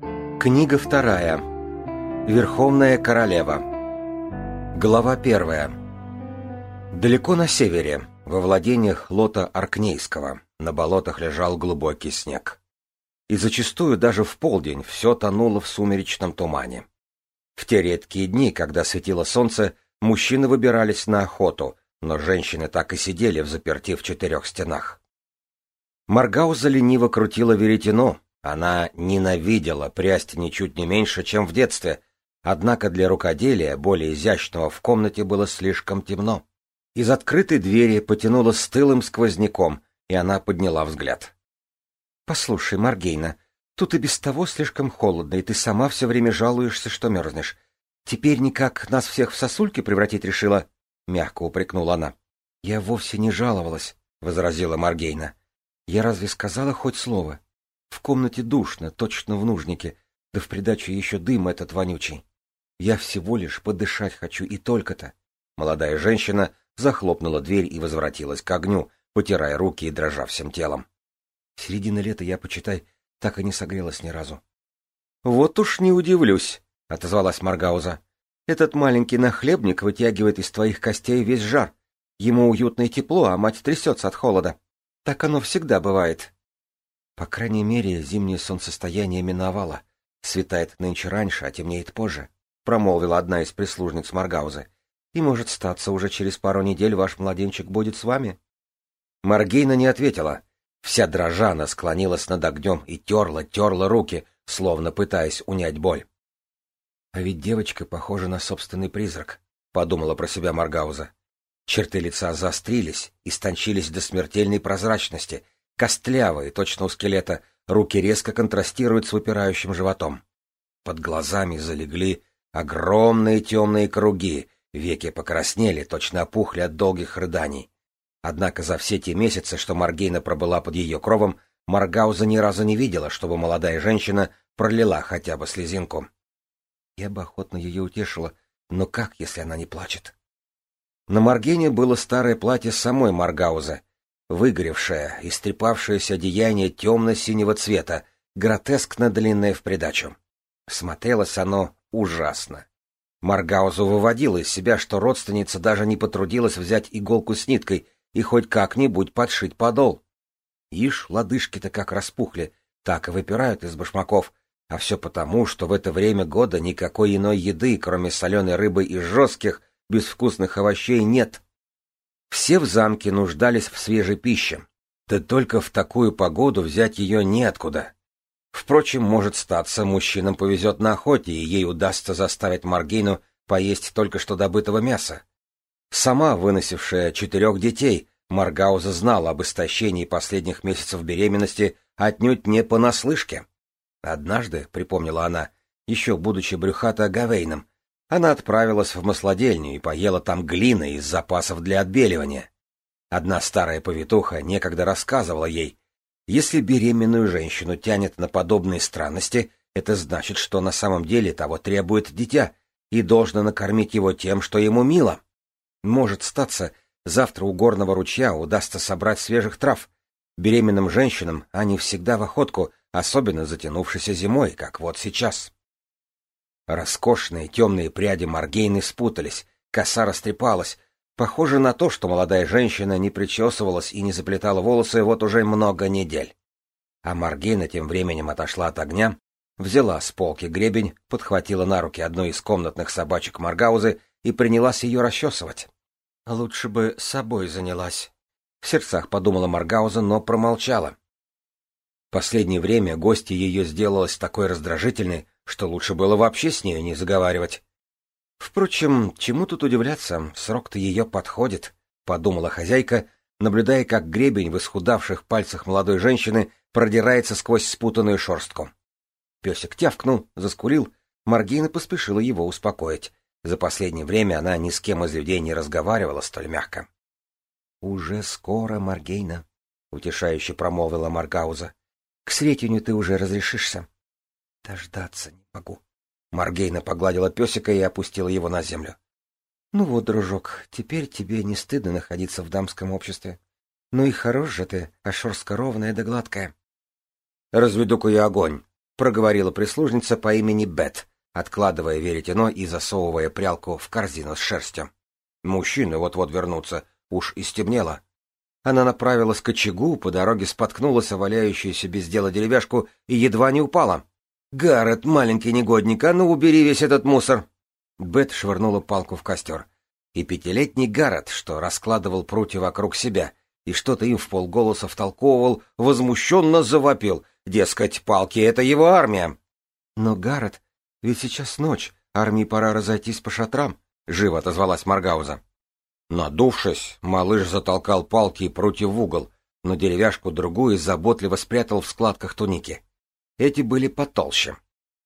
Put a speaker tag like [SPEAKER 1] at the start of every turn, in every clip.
[SPEAKER 1] Книга вторая. Верховная королева. Глава первая. Далеко на севере, во владениях Лота Аркнейского, на болотах лежал глубокий снег. И зачастую даже в полдень все тонуло в сумеречном тумане. В те редкие дни, когда светило солнце, мужчины выбирались на охоту, но женщины так и сидели в заперти в четырех стенах. Маргауза лениво крутила веретено, она ненавидела прясть ничуть не меньше, чем в детстве, однако для рукоделия, более изящного, в комнате было слишком темно. Из открытой двери потянуло стылым сквозняком, и она подняла взгляд. — Послушай, Маргейна, тут и без того слишком холодно, и ты сама все время жалуешься, что мерзнешь. Теперь никак нас всех в сосульки превратить решила? — мягко упрекнула она. — Я вовсе не жаловалась, — возразила Маргейна. — Я разве сказала хоть слово? В комнате душно, точно в нужнике, да в придачу еще дым этот вонючий. Я всего лишь подышать хочу, и только-то. Молодая женщина захлопнула дверь и возвратилась к огню, потирая руки и дрожа всем телом. Середина лета я, почитай, так и не согрелась ни разу. — Вот уж не удивлюсь, — отозвалась Маргауза. — Этот маленький нахлебник вытягивает из твоих костей весь жар. Ему уютно и тепло, а мать трясется от холода. Так оно всегда бывает. По крайней мере, зимнее солнцестояние миновало. Светает нынче раньше, а темнеет позже, — промолвила одна из прислужниц Маргаузы. И, может, статься, уже через пару недель ваш младенчик будет с вами. Маргейна не ответила. Вся дрожа она склонилась над огнем и терла, терла руки, словно пытаясь унять боль. — А ведь девочка похожа на собственный призрак, — подумала про себя Маргауза. Черты лица заострились, истончились до смертельной прозрачности — Костлявые, точно у скелета, руки резко контрастируют с выпирающим животом. Под глазами залегли огромные темные круги, веки покраснели, точно опухли от долгих рыданий. Однако за все те месяцы, что Маргейна пробыла под ее кровом, Маргауза ни разу не видела, чтобы молодая женщина пролила хотя бы слезинку. Я бы охотно ее утешила, но как, если она не плачет? На Маргене было старое платье самой Маргаузы, Выгоревшее, истрепавшееся одеяние темно-синего цвета, гротескно длинное в придачу. Смотрелось оно ужасно. Маргаузу выводило из себя, что родственница даже не потрудилась взять иголку с ниткой и хоть как-нибудь подшить подол. Ишь, лодыжки-то как распухли, так и выпирают из башмаков, а все потому, что в это время года никакой иной еды, кроме соленой рыбы и жестких, безвкусных овощей, нет. Все в замке нуждались в свежей пище. Да только в такую погоду взять ее неоткуда. Впрочем, может статься, мужчинам повезет на охоте, и ей удастся заставить Маргейну поесть только что добытого мяса. Сама, выносившая четырех детей, Маргауза знала об истощении последних месяцев беременности отнюдь не понаслышке. Однажды, припомнила она, еще будучи брюхата Гавейном, она отправилась в маслодельню и поела там глины из запасов для отбеливания. Одна старая повитуха некогда рассказывала ей, если беременную женщину тянет на подобные странности, это значит, что на самом деле того требует дитя, и должно накормить его тем, что ему мило. Может статься, завтра у горного ручья удастся собрать свежих трав. Беременным женщинам они всегда в охотку, особенно затянувшейся зимой, как вот сейчас. Роскошные темные пряди Маргейны спутались, коса растрепалась. Похоже на то, что молодая женщина не причесывалась и не заплетала волосы вот уже много недель. А Маргейна тем временем отошла от огня, взяла с полки гребень, подхватила на руки одну из комнатных собачек Маргаузы и принялась ее расчесывать. Лучше бы собой занялась. В сердцах подумала Маргауза, но промолчала. Последнее время гостья ее сделалась такой раздражительной, что лучше было вообще с нею не заговаривать. Впрочем, чему тут удивляться, срок-то ее подходит, — подумала хозяйка, наблюдая, как гребень в исхудавших пальцах молодой женщины продирается сквозь спутанную шерстку. Песик тявкнул, заскурил, Маргина поспешила его успокоить. За последнее время она ни с кем из людей не разговаривала столь мягко. — Уже скоро, Маргейна, — утешающе промолвила Маргауза. — К Сретеню ты уже разрешишься. Дождаться не могу. Маргейна погладила песика и опустила его на землю. Ну вот, дружок, теперь тебе не стыдно находиться в дамском обществе. Ну и хорош же ты, а шерстка ровная да гладкая. Разведу-ка я огонь, проговорила прислужница по имени Бет, откладывая веретено и засовывая прялку в корзину с шерстью. Мужчины вот-вот вернутся, уж и стемнело. Она направилась к очагу, по дороге споткнулась о валяющуюся без дела деревяшку и едва не упала. «Гаррет, маленький негодник, а ну убери весь этот мусор!» Бет швырнула палку в костер. И пятилетний Гаррет, что раскладывал прутья вокруг себя, и что-то им в полголоса втолковывал, возмущенно завопил. Дескать, палки — это его армия. «Но, Гаррет, ведь сейчас ночь, армии пора разойтись по шатрам», — живо отозвалась Маргауза. Надувшись, малыш затолкал палки и прутья в угол, но деревяшку другую заботливо спрятал в складках туники. Эти были потолще.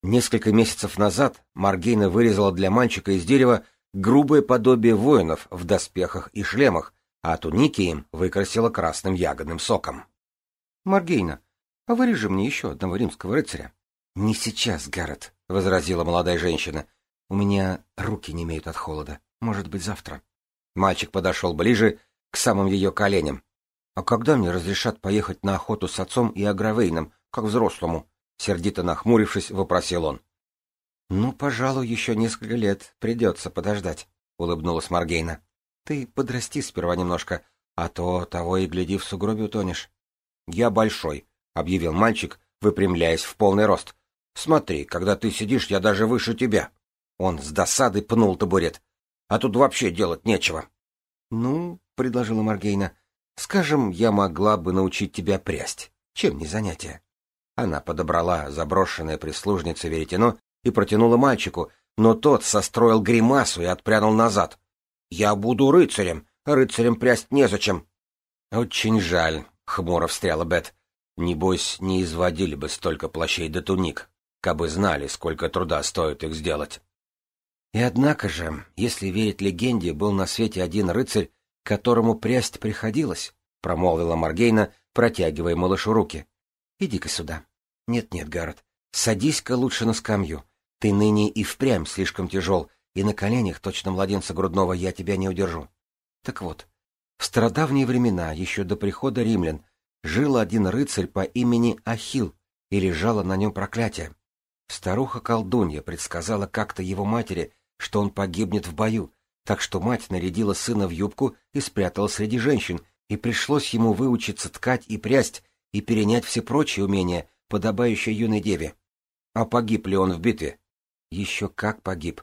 [SPEAKER 1] Несколько месяцев назад Маргейна вырезала для мальчика из дерева грубое подобие воинов в доспехах и шлемах, а туники им выкрасила красным ягодным соком. — Маргейна, а вырежи мне еще одного римского рыцаря. — Не сейчас, Гаррет, — возразила молодая женщина. — У меня руки не имеют от холода. Может быть, завтра. — Мальчик подошел ближе, к самым ее коленям. — А когда мне разрешат поехать на охоту с отцом и Агравейном, как взрослому? — сердито нахмурившись, вопросил он. — Ну, пожалуй, еще несколько лет придется подождать, — улыбнулась Маргейна. — Ты подрасти сперва немножко, а то того и гляди в сугробе утонешь. — Я большой, — объявил мальчик, выпрямляясь в полный рост. — Смотри, когда ты сидишь, я даже выше тебя. Он с досадой пнул табурет а тут вообще делать нечего. — Ну, — предложила Маргейна, — скажем, я могла бы научить тебя прясть. Чем не занятие? Она подобрала заброшенное прислужнице веретено и протянула мальчику, но тот состроил гримасу и отпрянул назад. — Я буду рыцарем, рыцарем прясть незачем. — Очень жаль, — хмуро встряла Бет. — Небось, не изводили бы столько плащей до туник, кабы знали, сколько труда стоит их сделать. И однако же, если верить легенде, был на свете один рыцарь, которому прясть приходилось, — промолвила Маргейна, протягивая малышу руки. — Иди-ка сюда. Нет-нет, Гаррет, садись-ка лучше на скамью. Ты ныне и впрямь слишком тяжел, и на коленях точно младенца грудного я тебя не удержу. Так вот, в стародавние времена, еще до прихода римлян, жил один рыцарь по имени Ахил, и лежало на нем проклятие. Старуха-колдунья предсказала как-то его матери, что он погибнет в бою, так что мать нарядила сына в юбку и спрятала среди женщин, и пришлось ему выучиться ткать и прясть и перенять все прочие умения, подобающие юной деве. А погиб ли он в битве? Еще как погиб.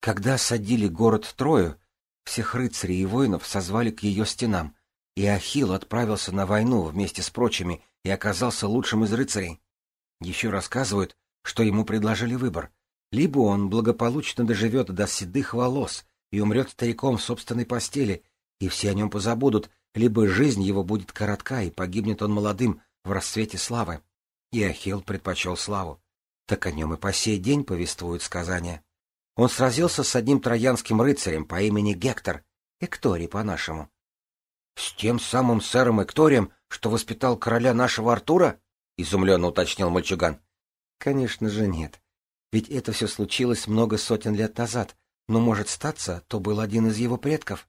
[SPEAKER 1] Когда садили город Трою, всех рыцарей и воинов созвали к ее стенам, и Ахилл отправился на войну вместе с прочими и оказался лучшим из рыцарей. Еще рассказывают, что ему предложили выбор либо он благополучно доживет до седых волос и умрет стариком в собственной постели, и все о нем позабудут, либо жизнь его будет коротка, и погибнет он молодым в расцвете славы. И Ахилл предпочел славу. Так о нем и по сей день повествуют сказания. Он сразился с одним троянским рыцарем по имени Гектор, Экторий по-нашему. — С тем самым сэром Экторием, что воспитал короля нашего Артура? — изумленно уточнил мальчуган. — Конечно же нет. Ведь это все случилось много сотен лет назад, но, может статься, то был один из его предков.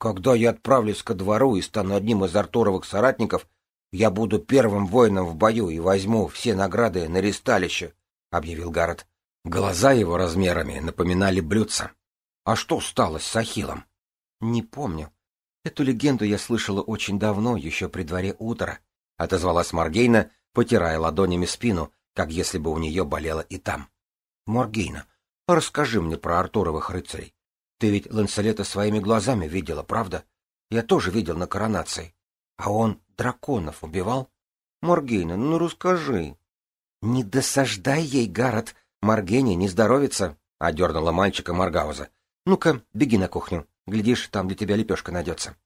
[SPEAKER 1] Когда я отправлюсь ко двору и стану одним из Артуровых соратников, я буду первым воином в бою и возьму все награды на ристалище, — объявил Гаррет. Глаза его размерами напоминали блюдца. А что стало с Ахиллом? — Не помню. Эту легенду я слышала очень давно, еще при дворе утра, — отозвалась Маргейна, потирая ладонями спину, как если бы у нее болело и там. — Моргейна, расскажи мне про Артуровых рыцарей. Ты ведь Ланселета своими глазами видела, правда? Я тоже видел на коронации. А он драконов убивал? Моргейна, ну расскажи. — Не досаждай ей, Гаррет, Маргене не здоровится, — одернула мальчика Маргауза. — Ну-ка, беги на кухню. Глядишь, там для тебя лепешка найдется.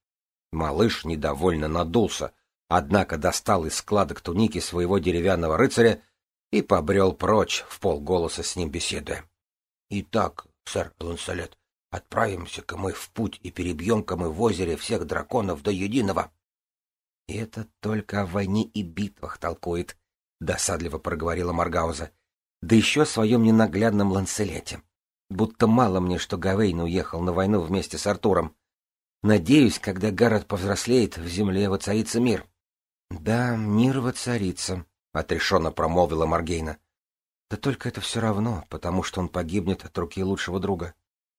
[SPEAKER 1] Малыш недовольно надулся, однако достал из складок туники своего деревянного рыцаря и побрел прочь, в полголоса с ним беседуя. — Итак, сэр Лансолет, отправимся-ка мы в путь и перебьем-ка мы в озере всех драконов до единого. — Это только о войне и битвах толкует, — досадливо проговорила Маргауза. — Да еще о своем ненаглядном Ланселете. Будто мало мне, что Гавейн уехал на войну вместе с Артуром. Надеюсь, когда Гаррет повзрослеет, в земле воцарится мир. — Да, мир воцарится, — отрешенно промолвила Маргейна. Да только это все равно, потому что он погибнет от руки лучшего друга.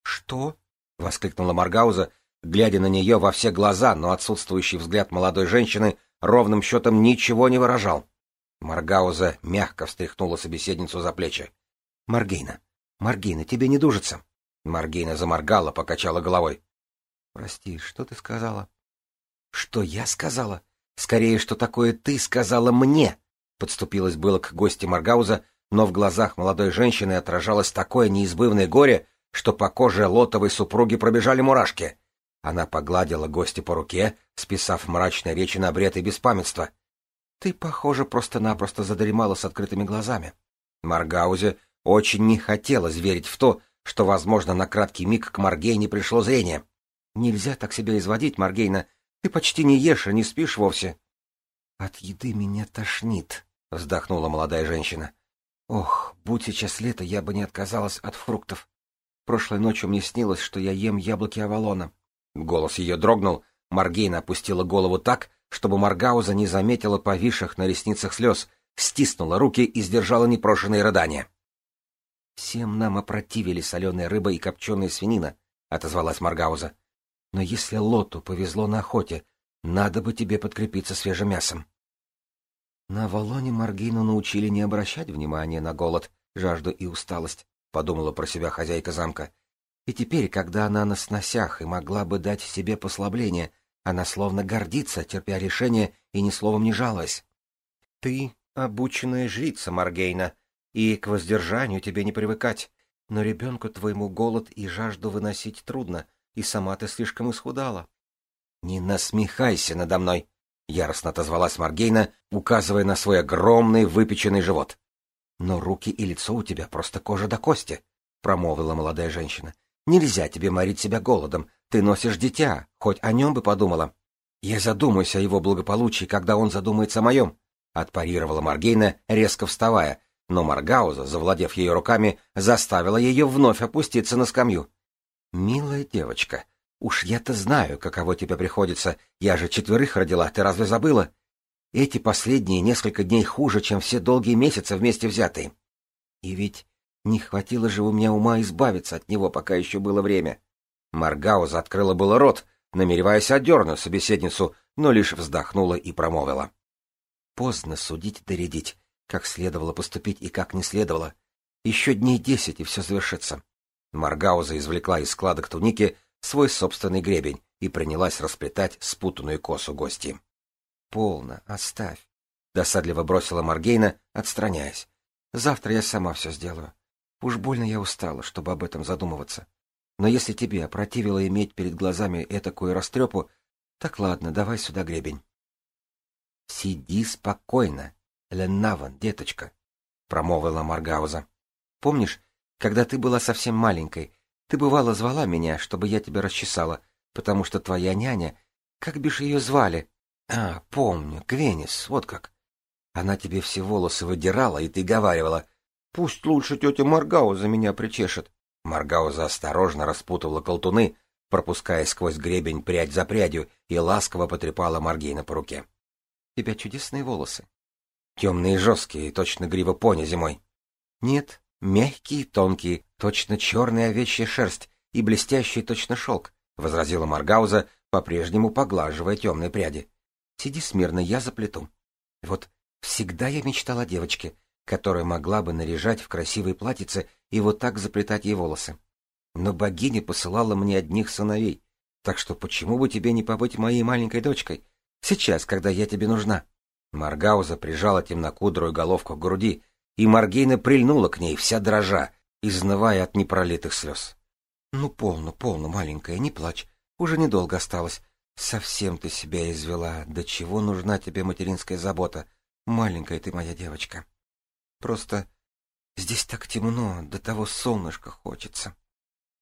[SPEAKER 1] Что? — воскликнула Маргауза, глядя на нее во все глаза, но отсутствующий взгляд молодой женщины ровным счетом ничего не выражал. Маргауза мягко встряхнула собеседницу за плечи. — Маргейна, Маргейна, тебе не дужится. Маргейна заморгала, покачала головой. — Прости, что ты сказала? — Что я сказала? Скорее, что такое ты сказала мне? Подступилась было к гости Маргауза, но в глазах молодой женщины отражалось такое неизбывное горе, что по коже лотовой супруги пробежали мурашки. Она погладила гостя по руке, списав мрачной речи на бред и беспамятство. — Ты, похоже, просто-напросто задремала с открытыми глазами. Маргаузе очень не хотелось верить в то, что, возможно, на краткий миг к Маргейне пришло зрение. Нельзя так себя изводить, Маргейна. Ты почти не ешь и не спишь вовсе. — От еды меня тошнит, — вздохнула молодая женщина. — Ох, будь сейчас лето, я бы не отказалась от фруктов. Прошлой ночью мне снилось, что я ем яблоки Авалона. Голос ее дрогнул, Маргейна опустила голову так, чтобы Маргауза не заметила повисших на ресницах слез, стиснула руки и сдержала непрошенные рыдания. «Всем нам опротивили соленая рыба и копченая свинина», — отозвалась Маргауза. «Но если Лоту повезло на охоте, надо бы тебе подкрепиться свежим мясом». На Авалоне Маргину научили не обращать внимания на голод, жажду и усталость подумала про себя хозяйка замка. И теперь, когда она на сносях и могла бы дать себе послабление, она словно гордится, терпя решение и ни словом не жалась. Ты обученная жрица, Маргейна, и к воздержанию тебе не привыкать. Но ребенку твоему голод и жажду выносить трудно, и сама ты слишком исхудала. — Не насмехайся надо мной! — яростно отозвалась Маргейна, указывая на свой огромный выпеченный живот. Но руки и лицо у тебя просто кожа до кости, — промолвила молодая женщина. Нельзя тебе морить себя голодом. Ты носишь дитя, хоть о нем бы подумала. Я задумаюсь о его благополучии, когда он задумается о моем, — отпарировала Маргейна, резко вставая, но Маргауза, завладев ее руками, заставила ее вновь опуститься на скамью. — Милая девочка, уж я-то знаю, каково тебе приходится. Я же четверых родила, ты разве забыла? Эти последние несколько дней хуже, чем все долгие месяцы вместе взятые. И ведь не хватило же у меня ума избавиться от него, пока еще было время. Маргауза открыла было рот, намереваясь отдернуть собеседницу, но лишь вздохнула и промолвила. Поздно судить и доредить, как следовало поступить и как не следовало. Еще дней десять, и все завершится. Маргауза извлекла из складок туники свой собственный гребень и принялась расплетать спутанную косу гости. Полно, оставь. Досадливо бросила Маргейна, отстраняясь. Завтра я сама все сделаю. Уж больно я устала, чтобы об этом задумываться. Но если тебе опротивило иметь перед глазами этакую растрепу, так ладно, давай сюда гребень. — Сиди спокойно, Леннаван, деточка, — промолвила Маргауза. — Помнишь, когда ты была совсем маленькой, ты бывало звала меня, чтобы я тебя расчесала, потому что твоя няня, как бишь ее звали, а, помню, Квенис, вот как. Она тебе все волосы выдирала, и ты говаривала, пусть лучше тетя Маргау за меня причешет. Маргауза осторожно распутывала колтуны, пропуская сквозь гребень прядь за прядью, и ласково потрепала Маргейна по руке. — тебя чудесные волосы. — Темные и жесткие, точно грива пони зимой. — Нет, мягкие, тонкие, точно черная овечья шерсть и блестящий точно шелк, — возразила Маргауза, по-прежнему поглаживая темные пряди. Сиди смирно, я заплету. Вот всегда я мечтала о девочке, которая могла бы наряжать в красивые платьице и вот так заплетать ей волосы. Но богиня посылала мне одних сыновей, так что почему бы тебе не побыть моей маленькой дочкой? Сейчас, когда я тебе нужна. Маргауза прижала темнокудрую головку к груди, и Маргейна прильнула к ней, вся дрожа, изнывая от непролитых слез. — Ну, полно, полно, маленькая, не плачь. Уже недолго осталось. Совсем ты себя извела. До чего нужна тебе материнская забота? Маленькая ты моя девочка. Просто здесь так темно, до того солнышка хочется.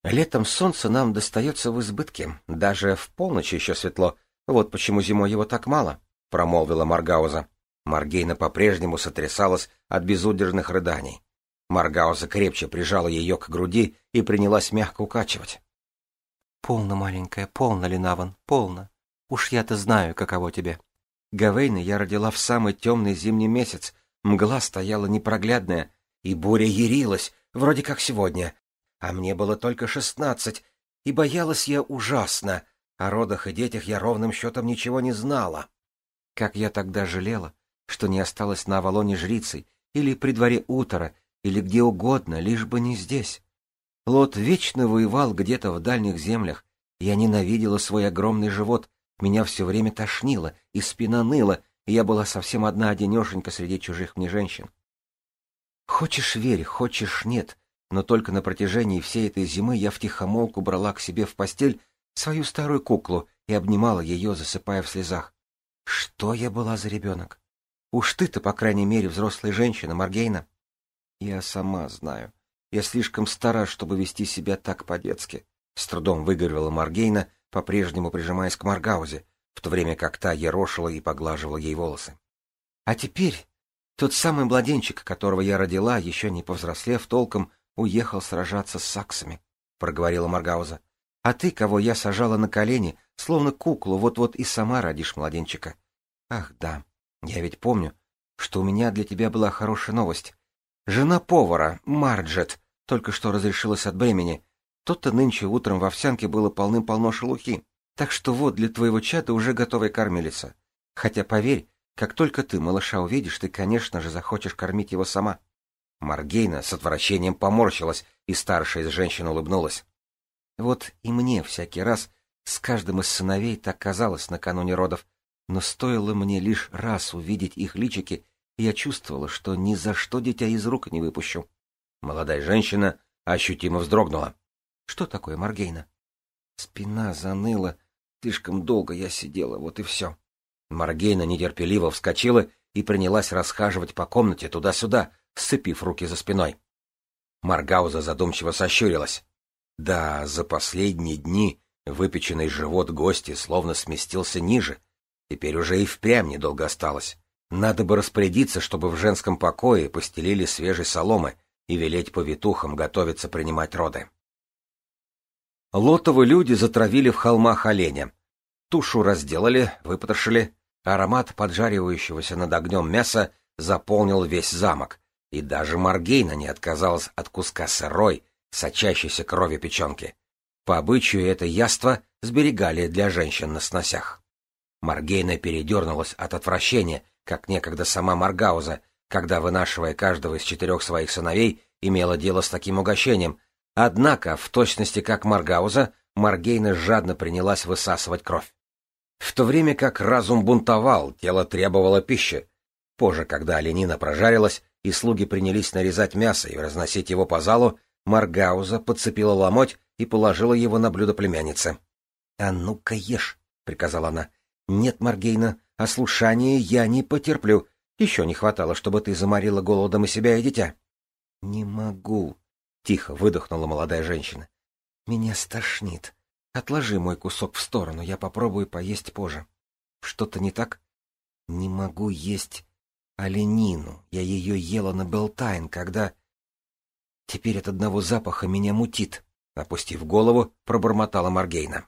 [SPEAKER 1] Летом солнце нам достается в избытке. Даже в полночь еще светло. Вот почему зимой его так мало, — промолвила Маргауза. Маргейна по-прежнему сотрясалась от безудержных рыданий. Маргауза крепче прижала ее к груди и принялась мягко укачивать. Полно, маленькая, полно, Линаван, полно. Уж я-то знаю, каково тебе. Гавейна я родила в самый темный зимний месяц. Мгла стояла непроглядная, и буря ярилась, вроде как сегодня. А мне было только шестнадцать, и боялась я ужасно. О родах и детях я ровным счетом ничего не знала. Как я тогда жалела, что не осталась на Авалоне жрицей, или при дворе Утора, или где угодно, лишь бы не здесь. Лот вечно воевал где-то в дальних землях. Я ненавидела свой огромный живот, меня все время тошнило, и спина ныла, и я была совсем одна-одинешенька среди чужих мне женщин. Хочешь — верь, хочешь — нет, но только на протяжении всей этой зимы я втихомолку брала к себе в постель свою старую куклу и обнимала ее, засыпая в слезах. Что я была за ребенок? Уж ты-то, по крайней мере, взрослая женщина, Маргейна. Я сама знаю. Я слишком стара, чтобы вести себя так по-детски. С трудом выговорила Маргейна, по-прежнему прижимаясь к Маргаузе, в то время как та ерошила и поглаживала ей волосы. А теперь тот самый младенчик, которого я родила, еще не повзрослев толком, уехал сражаться с саксами, — проговорила Маргауза. А ты, кого я сажала на колени, словно куклу, вот-вот и сама родишь младенчика. Ах, да, я ведь помню, что у меня для тебя была хорошая новость. Жена повара, Марджет, только что разрешилась от бремени. Тот-то нынче утром в овсянке было полным-полно шелухи. Так что вот для твоего чата уже готовая кормилица. Хотя, поверь, как только ты малыша увидишь, ты, конечно же, захочешь кормить его сама. Маргейна с отвращением поморщилась, и старшая из женщин улыбнулась. Вот и мне всякий раз с каждым из сыновей так казалось накануне родов, но стоило мне лишь раз увидеть их личики, и я чувствовала, что ни за что дитя из рук не выпущу. Молодая женщина ощутимо вздрогнула. — Что такое, Маргейна? Спина заныла. Слишком долго я сидела, вот и все. Маргейна нетерпеливо вскочила и принялась расхаживать по комнате туда-сюда, сцепив руки за спиной. Маргауза задумчиво сощурилась. Да, за последние дни выпеченный живот гости словно сместился ниже. Теперь уже и впрямь недолго осталось. Надо бы распорядиться, чтобы в женском покое постелили свежей соломы и велеть повитухам готовиться принимать роды. Лотовы люди затравили в холмах оленя. Тушу разделали, выпотрошили, Аромат поджаривающегося над огнем мяса заполнил весь замок, и даже Маргейна не отказалась от куска сырой, сочащейся крови печенки. По обычаю это яство сберегали для женщин на сносях. Маргейна передернулась от отвращения, как некогда сама Маргауза, когда, вынашивая каждого из четырех своих сыновей, имела дело с таким угощением. Однако, в точности как Маргауза, Маргейна жадно принялась высасывать кровь. В то время как разум бунтовал, тело требовало пищи. Позже, когда оленина прожарилась, и слуги принялись нарезать мясо и разносить его по залу, Маргауза подцепила ломоть и положила его на блюдо племянницы. — А ну-ка ешь, — приказала она. — Нет, Маргейна, ослушание я не потерплю. Еще не хватало, чтобы ты заморила голодом и себя, и дитя. — Не могу, — тихо выдохнула молодая женщина. — Меня стошнит. Отложи мой кусок в сторону, я попробую поесть позже. Что-то не так? Не могу есть оленину. Я ее ела на Белтайн, когда... Теперь от одного запаха меня мутит. Опустив голову, пробормотала Маргейна.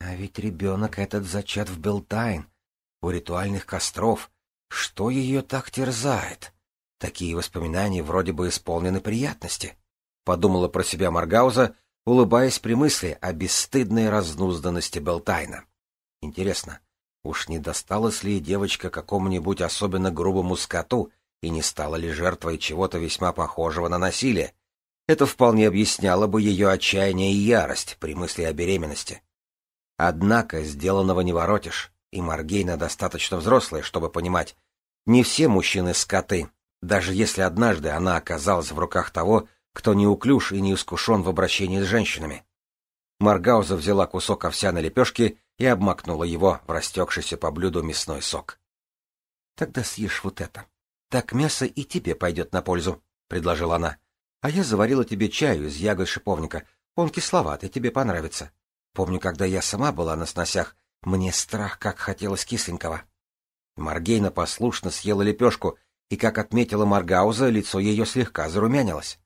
[SPEAKER 1] А ведь ребенок этот зачат в Белтайн, у ритуальных костров. Что ее так терзает? Такие воспоминания вроде бы исполнены приятности. Подумала про себя Маргауза, улыбаясь при мысли о бесстыдной разнузданности Белтайна. Интересно, уж не досталась ли девочка какому-нибудь особенно грубому скоту и не стала ли жертвой чего-то весьма похожего на насилие? Это вполне объясняло бы ее отчаяние и ярость при мысли о беременности. Однако сделанного не воротишь, и Маргейна достаточно взрослая, чтобы понимать, не все мужчины скоты, даже если однажды она оказалась в руках того, кто неуклюж и не искушен в обращении с женщинами. Маргауза взяла кусок овсяной лепешки и обмакнула его в растекшийся по блюду мясной сок. — Тогда съешь вот это. Так мясо и тебе пойдет на пользу, — предложила она. — А я заварила тебе чаю из ягод шиповника. Он кисловатый, тебе понравится. Помню, когда я сама была на сносях, мне страх как хотелось кисленького. Маргейна послушно съела лепешку, и, как отметила Маргауза, лицо ее слегка зарумянилось.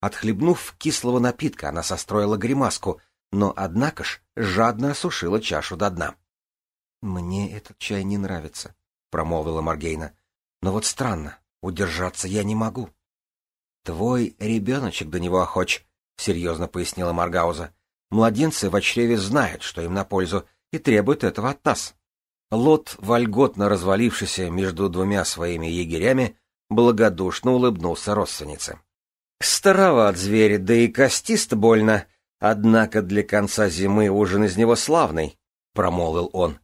[SPEAKER 1] Отхлебнув кислого напитка, она состроила гримаску, но, однако ж, жадно осушила чашу до дна. — Мне этот чай не нравится, — промолвила Маргейна. — Но вот странно, удержаться я не могу. Твой ребеночек до него охоч, — серьезно пояснила Маргауза. Младенцы в чреве знают, что им на пользу, и требуют этого от нас. Лот, вольготно развалившийся между двумя своими егерями, благодушно улыбнулся родственнице. Староват зверь, да и костист больно, однако для конца зимы ужин из него славный, — промолвил он.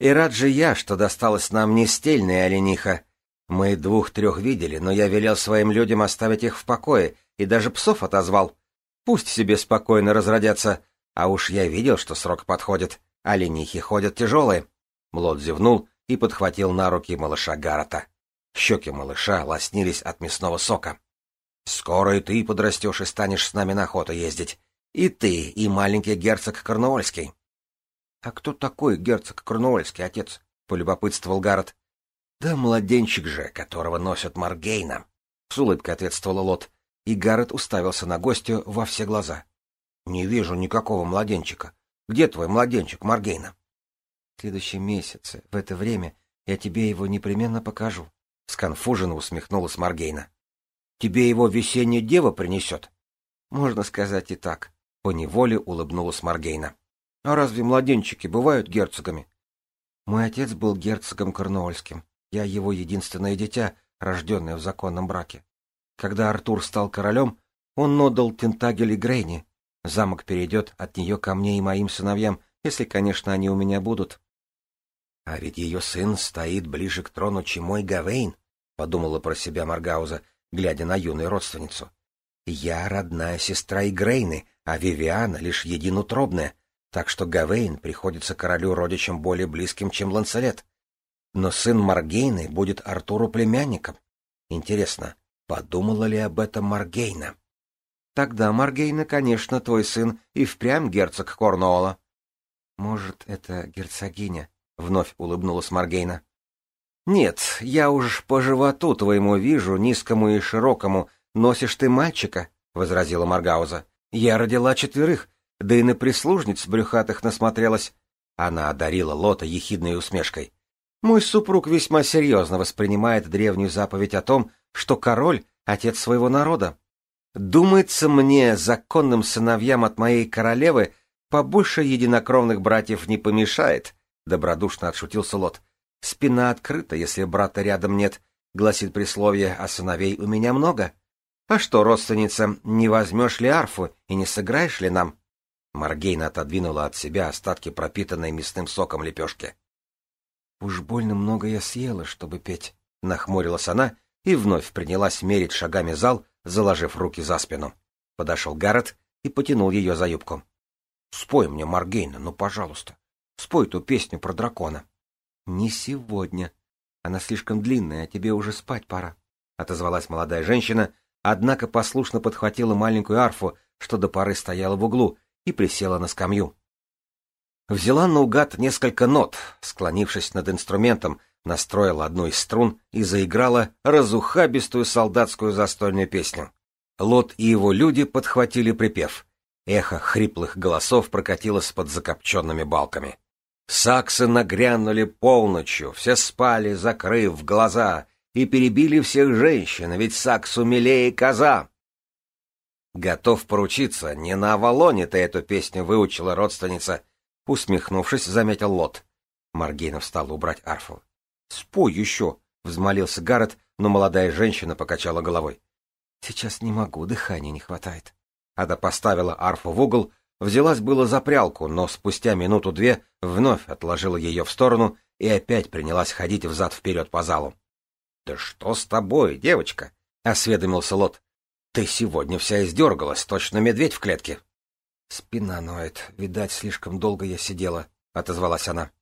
[SPEAKER 1] И рад же я, что досталась нам не стельная олениха. Мы двух-трех видели, но я велел своим людям оставить их в покое и даже псов отозвал. Пусть себе спокойно разродятся, а уж я видел, что срок подходит, оленихи ходят тяжелые. Млот зевнул и подхватил на руки малыша Гаррета. Щеки малыша лоснились от мясного сока. «Скоро и ты подрастешь и станешь с нами на охоту ездить. И ты, и маленький герцог Корнуольский». «А кто такой герцог Корнуольский, отец?» — полюбопытствовал Гаррет. «Да младенчик же, которого носят Маргейна», — с улыбкой ответствовал Лот, и Гаррет уставился на гостю во все глаза. «Не вижу никакого младенчика. Где твой младенчик, Маргейна?» Следующем месяце, в это время, я тебе его непременно покажу. Сконфуженно усмехнулась Маргейна. Тебе его весенняя дева принесет? Можно сказать и так. По неволе улыбнулась Маргейна. А разве младенчики бывают герцогами? Мой отец был герцогом Корнуольским. Я его единственное дитя, рожденное в законном браке. Когда Артур стал королем, он отдал Тентагель и Грейни. Замок перейдет от нее ко мне и моим сыновьям, если, конечно, они у меня будут. А ведь ее сын стоит ближе к трону, чем мой Гавейн, — подумала про себя Маргауза, глядя на юную родственницу. Я родная сестра Игрейны, а Вивиана лишь единутробная, так что Гавейн приходится королю родичем более близким, чем Ланселет. Но сын Маргейны будет Артуру племянником. Интересно, подумала ли об этом Маргейна? Тогда Маргейна, конечно, твой сын и впрямь герцог Корнуола. Может, это герцогиня, — вновь улыбнулась Маргейна. «Нет, я уж по животу твоему вижу, низкому и широкому, носишь ты мальчика», — возразила Маргауза. «Я родила четверых, да и на прислужниц брюхатых насмотрелась». Она одарила Лота ехидной усмешкой. «Мой супруг весьма серьезно воспринимает древнюю заповедь о том, что король — отец своего народа. Думается мне, законным сыновьям от моей королевы побольше единокровных братьев не помешает, Добродушно отшутился Лот. Спина открыта, если брата рядом нет, гласит присловие, а сыновей у меня много. А что, родственница, не возьмешь ли арфу и не сыграешь ли нам? Маргейна отодвинула от себя остатки пропитанной мясным соком лепешки. «Уж больно много я съела, чтобы петь», — нахмурилась она и вновь принялась мерить шагами зал, заложив руки за спину. Подошел Гаррет и потянул ее за юбку. — Спой мне, Маргейна, ну, пожалуйста. Спой ту песню про дракона. — Не сегодня. Она слишком длинная, а тебе уже спать пора, — отозвалась молодая женщина, однако послушно подхватила маленькую арфу, что до поры стояла в углу, и присела на скамью. Взяла наугад несколько нот, склонившись над инструментом, настроила одну из струн и заиграла разухабистую солдатскую застольную песню. Лот и его люди подхватили припев. Эхо хриплых голосов прокатилось под закопченными балками. Саксы нагрянули полночью, все спали, закрыв глаза, и перебили всех женщин, ведь саксу милее коза. Готов поручиться, не на Авалоне ты эту песню выучила родственница, усмехнувшись, заметил Лот. Маргейна встала убрать арфу. Спой еще, взмолился Гаррет, но молодая женщина покачала головой. Сейчас не могу, дыхания не хватает. Ада поставила арфу в угол, Взялась было за прялку, но спустя минуту-две вновь отложила ее в сторону и опять принялась ходить взад-вперед по залу. — Да что с тобой, девочка? — осведомился Лот. — Ты сегодня вся издергалась, точно медведь в клетке. — Спина ноет, видать, слишком долго я сидела, — отозвалась она.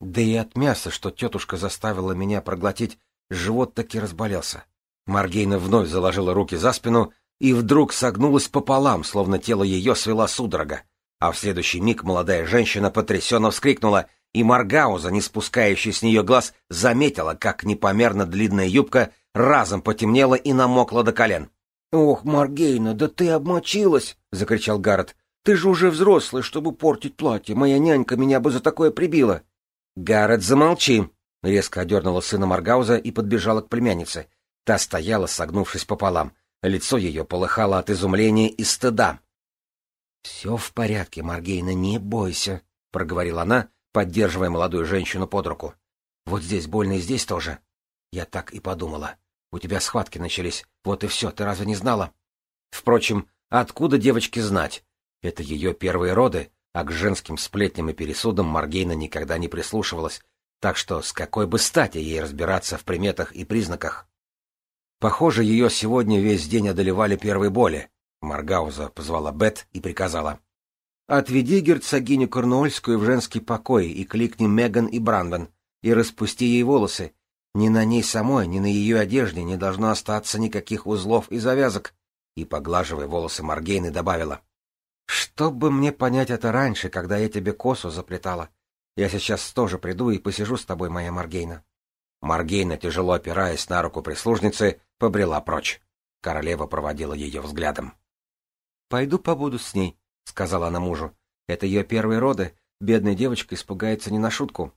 [SPEAKER 1] Да и от мяса, что тетушка заставила меня проглотить, живот таки разболелся. Маргейна вновь заложила руки за спину и вдруг согнулась пополам, словно тело ее свела судорога. А в следующий миг молодая женщина потрясенно вскрикнула, и Маргауза, не спускающий с нее глаз, заметила, как непомерно длинная юбка разом потемнела и намокла до колен. «Ох, Маргейна, да ты обмочилась!» — закричал Гаррет. «Ты же уже взрослый, чтобы портить платье. Моя нянька меня бы за такое прибила». «Гаррет, замолчи!» — резко одернула сына Маргауза и подбежала к племяннице. Та стояла, согнувшись пополам. Лицо ее полыхало от изумления и стыда. — Все в порядке, Маргейна, не бойся, — проговорила она, поддерживая молодую женщину под руку. — Вот здесь больно и здесь тоже. Я так и подумала. У тебя схватки начались. Вот и все, ты разве не знала? Впрочем, откуда девочке знать? Это ее первые роды, а к женским сплетням и пересудам Маргейна никогда не прислушивалась, так что с какой бы стати ей разбираться в приметах и признаках? Похоже, ее сегодня весь день одолевали первые боли. Маргауза позвала Бет и приказала. «Отведи герцогиню Корнуольскую в женский покой и кликни Меган и Бранвен, и распусти ей волосы. Ни на ней самой, ни на ее одежде не должно остаться никаких узлов и завязок». И, поглаживая волосы Маргейны, добавила. «Чтобы мне понять это раньше, когда я тебе косу заплетала. Я сейчас тоже приду и посижу с тобой, моя Маргейна». Маргейна, тяжело опираясь на руку прислужницы, побрела прочь. Королева проводила ее взглядом. «Пойду побуду с ней», — сказала она мужу. «Это ее первые роды. Бедная девочка испугается не на шутку».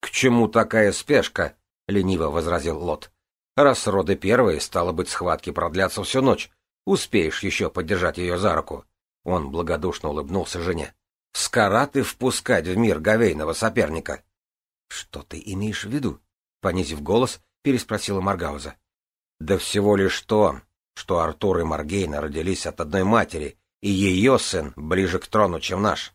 [SPEAKER 1] «К чему такая спешка?» — лениво возразил Лот. «Раз роды первые, стало быть, схватки продлятся всю ночь. Успеешь еще подержать ее за руку». Он благодушно улыбнулся жене. «Скора ты впускать в мир говейного соперника». «Что ты имеешь в виду?» понизив голос, переспросила Маргауза. Да всего лишь то, что Артур и Маргейна родились от одной матери, и ее сын ближе к трону, чем наш.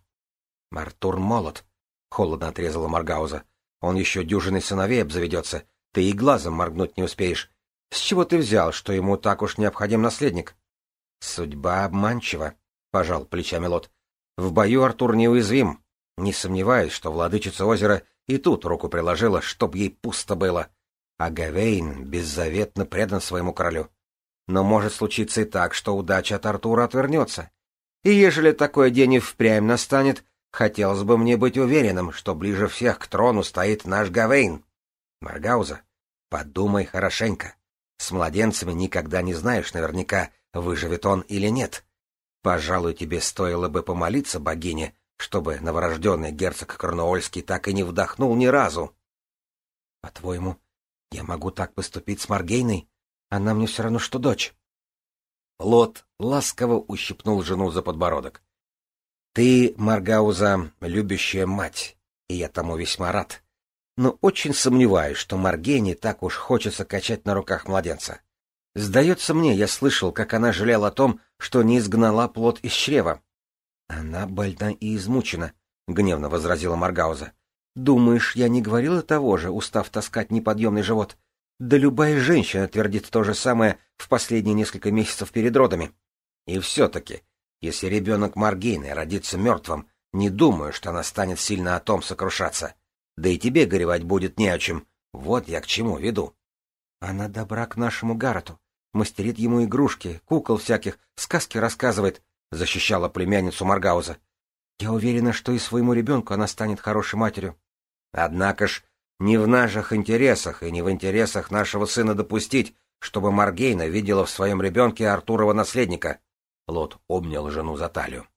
[SPEAKER 1] Артур молод, холодно отрезала Маргауза. Он еще дюжиной сыновей обзаведется, ты и глазом моргнуть не успеешь. С чего ты взял, что ему так уж необходим наследник? Судьба обманчива, пожал плечами Лот. В бою Артур неуязвим. Не сомневаюсь, что владычица озера и тут руку приложила, чтоб ей пусто было. А Гавейн беззаветно предан своему королю. Но может случиться и так, что удача от Артура отвернется. И ежели такой день и впрямь настанет, хотелось бы мне быть уверенным, что ближе всех к трону стоит наш Гавейн. Маргауза, подумай хорошенько. С младенцами никогда не знаешь наверняка, выживет он или нет. Пожалуй, тебе стоило бы помолиться богине, чтобы новорожденный герцог Корнуольский так и не вдохнул ни разу. — По-твоему, я могу так поступить с Маргейной? Она мне все равно, что дочь. Лот ласково ущипнул жену за подбородок. — Ты, Маргауза, любящая мать, и я тому весьма рад. Но очень сомневаюсь, что Маргейне так уж хочется качать на руках младенца. Сдается мне, я слышал, как она жалела о том, что не изгнала плод из чрева. Она больна и измучена, — гневно возразила Маргауза. Думаешь, я не говорила того же, устав таскать неподъемный живот? Да любая женщина твердит то же самое в последние несколько месяцев перед родами. И все-таки, если ребенок Маргейны родится мертвым, не думаю, что она станет сильно о том сокрушаться. Да и тебе горевать будет не о чем. Вот я к чему веду. Она добра к нашему Гаррету. Мастерит ему игрушки, кукол всяких, сказки рассказывает. — защищала племянницу Маргауза. «Я уверена, что и своему ребенку она станет хорошей матерью». «Однако ж, не в наших интересах и не в интересах нашего сына допустить, чтобы Маргейна видела в своем ребенке Артурова наследника». Лот обнял жену за талию.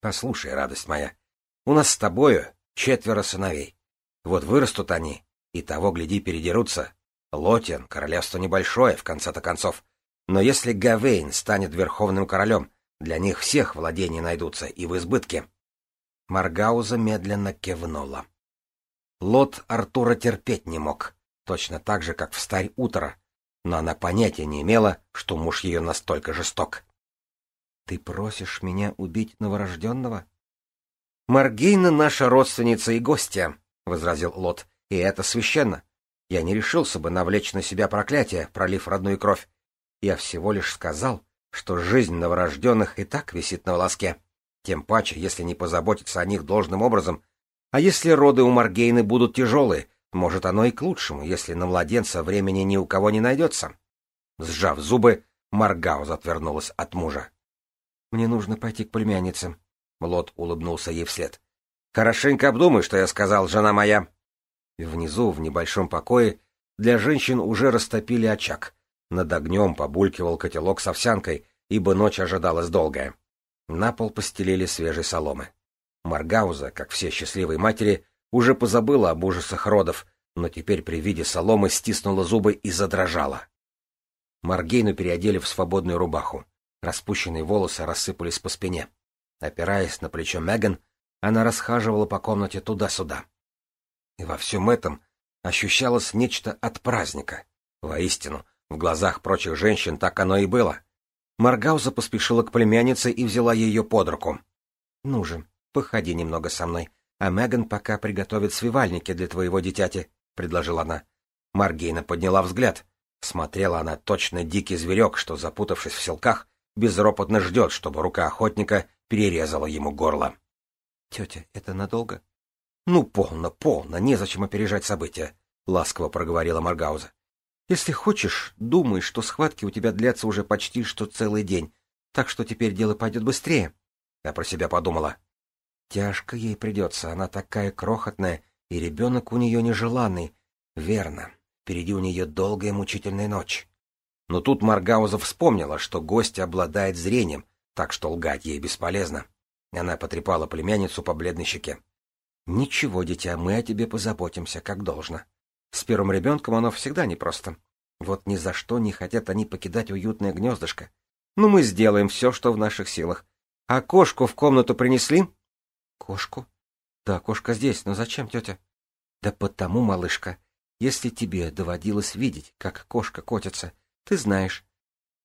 [SPEAKER 1] «Послушай, радость моя, у нас с тобою четверо сыновей. Вот вырастут они, и того, гляди, передерутся. Лотен — королевство небольшое, в конце-то концов. Но если Гавейн станет верховным королем, для них всех владений найдутся и в избытке. Маргауза медленно кивнула. Лот Артура терпеть не мог, точно так же, как в старь утро, но она понятия не имела, что муж ее настолько жесток. — Ты просишь меня убить новорожденного? — Маргейна наша родственница и гостья, — возразил Лот, — и это священно. Я не решился бы навлечь на себя проклятие, пролив родную кровь. Я всего лишь сказал, что жизнь новорожденных и так висит на волоске, тем паче, если не позаботиться о них должным образом. А если роды у Маргейны будут тяжелые, может, оно и к лучшему, если на младенца времени ни у кого не найдется. Сжав зубы, Маргауз отвернулась от мужа. — Мне нужно пойти к племяннице. Лот улыбнулся ей вслед. — Хорошенько обдумай, что я сказал, жена моя. Внизу, в небольшом покое, для женщин уже растопили очаг, над огнем побулькивал котелок с овсянкой, ибо ночь ожидалась долгая. На пол постелили свежей соломы. Маргауза, как все счастливые матери, уже позабыла об ужасах родов, но теперь при виде соломы стиснула зубы и задрожала. Маргейну переодели в свободную рубаху. Распущенные волосы рассыпались по спине. Опираясь на плечо Меган, она расхаживала по комнате туда-сюда. И во всем этом ощущалось нечто от праздника. Воистину, в глазах прочих женщин так оно и было. Маргауза поспешила к племяннице и взяла ее под руку. — Ну же, походи немного со мной, а Меган пока приготовит свивальники для твоего дитяти, — предложила она. Маргейна подняла взгляд. Смотрела она точно дикий зверек, что, запутавшись в селках, безропотно ждет, чтобы рука охотника перерезала ему горло. — Тетя, это надолго? — Ну, полно, полно, незачем опережать события, — ласково проговорила Маргауза. — Если хочешь, думай, что схватки у тебя длятся уже почти что целый день, так что теперь дело пойдет быстрее. Я про себя подумала. Тяжко ей придется, она такая крохотная, и ребенок у нее нежеланный. Верно, впереди у нее долгая мучительная ночь. Но тут Маргауза вспомнила, что гость обладает зрением, так что лгать ей бесполезно. Она потрепала племянницу по бледной щеке. Ничего, дитя, мы о тебе позаботимся, как должно. С первым ребенком оно всегда непросто. Вот ни за что не хотят они покидать уютное гнездышко. Ну, мы сделаем все, что в наших силах. А кошку в комнату принесли? Кошку? Да, кошка здесь, но зачем, тетя? Да потому, малышка, если тебе доводилось видеть, как кошка котится, ты знаешь.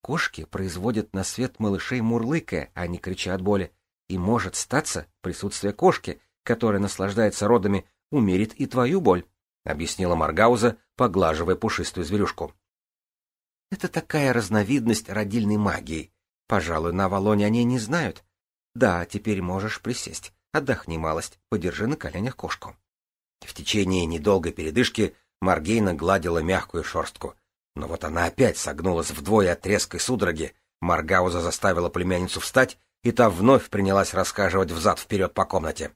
[SPEAKER 1] Кошки производят на свет малышей мурлыкая, а не крича от боли. И может статься присутствие кошки — которая наслаждается родами, умерит и твою боль, — объяснила Маргауза, поглаживая пушистую зверюшку. — Это такая разновидность родильной магии. Пожалуй, на Авалоне они не знают. Да, теперь можешь присесть. Отдохни малость, подержи на коленях кошку. В течение недолгой передышки Маргейна гладила мягкую шерстку. Но вот она опять согнулась вдвое от резкой судороги. Маргауза заставила племянницу встать, и та вновь принялась рассказывать взад-вперед по комнате.